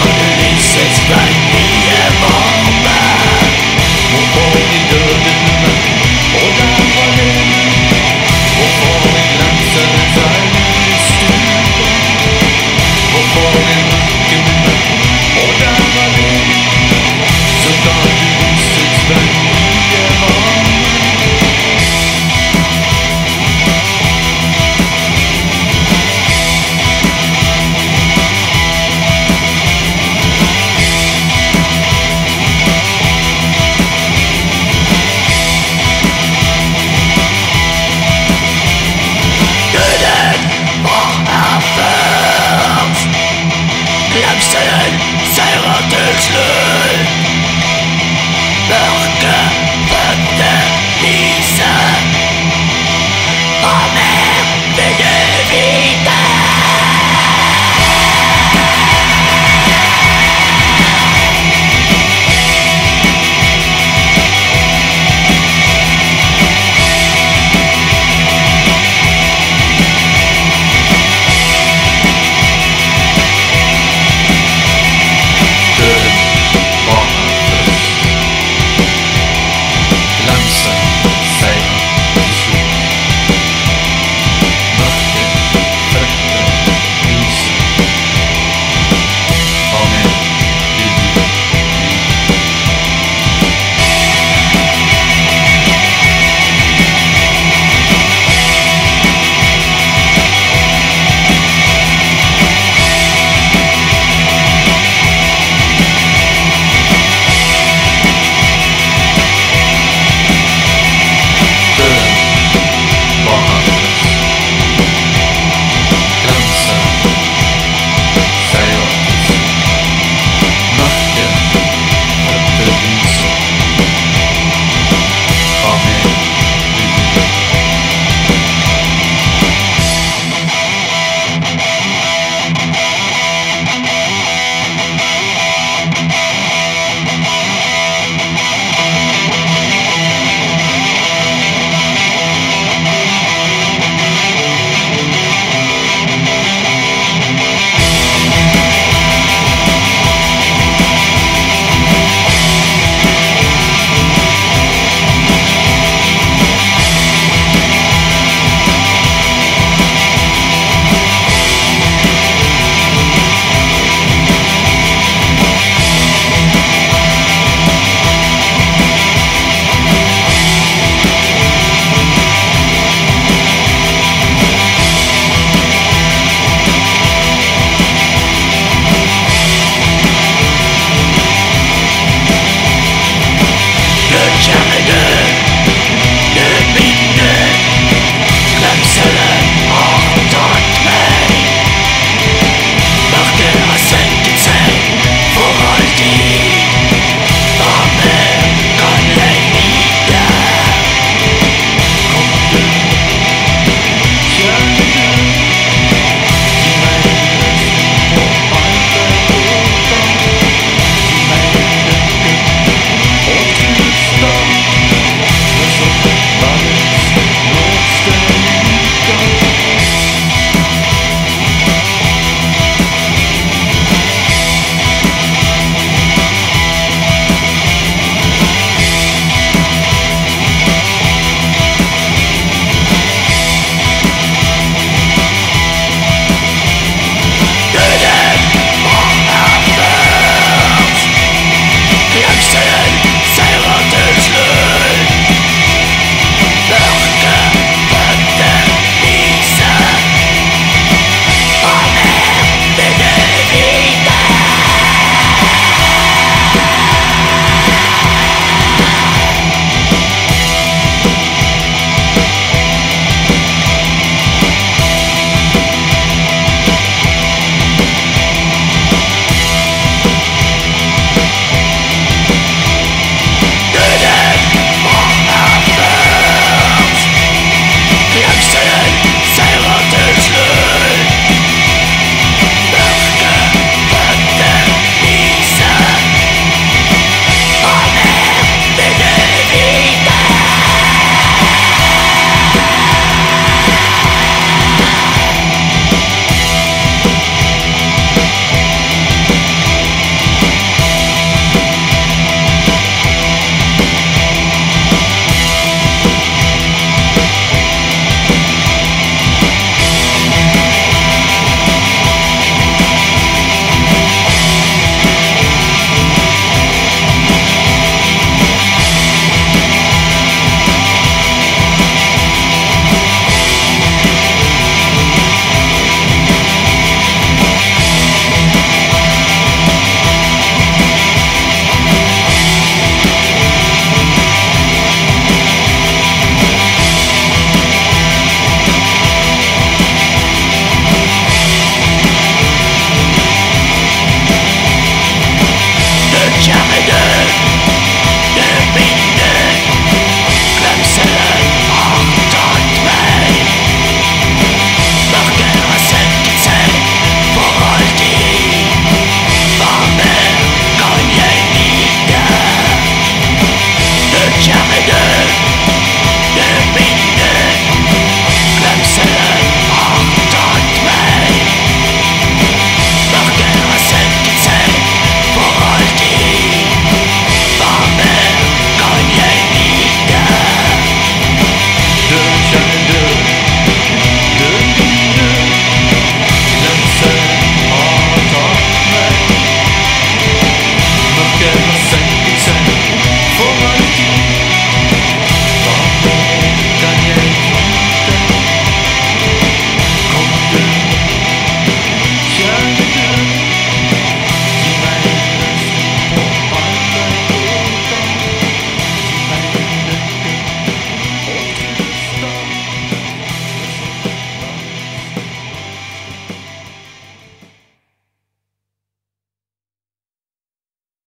It's like the moment